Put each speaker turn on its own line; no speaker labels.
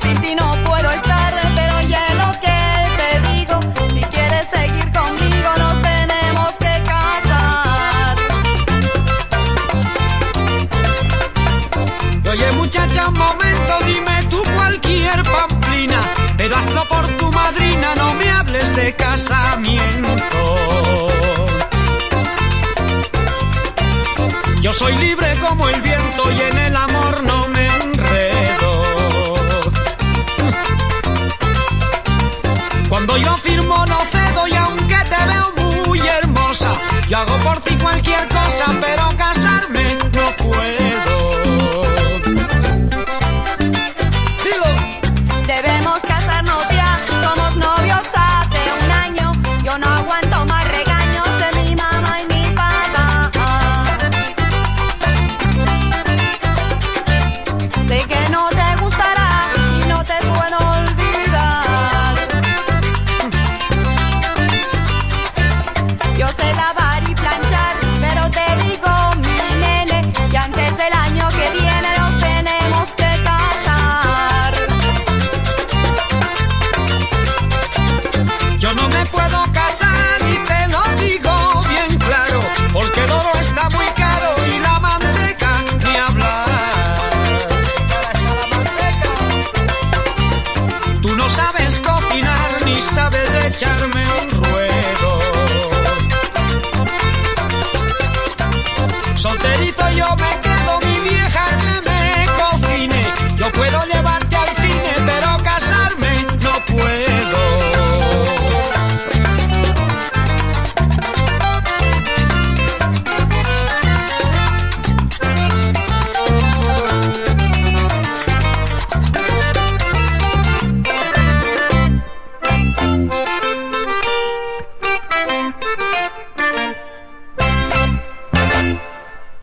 sin ti no puedo estar, pero ya lo que te digo, si quieres seguir conmigo nos tenemos que casar.
Oye muchacha, un momento, dime tú cualquier pamplina, pero hazlo por tu madrina, no me hables de casamiento. Yo soy libre como el viento y en el amor Cuando yo firmo no cedo y aunque te veo muy hermosa, yo hago por ti cualquier cosa, pero casarme no puedo. opinar ni sabes echarme un ruego. Solterito yo me quedo, mi vieja me cocine, yo puedo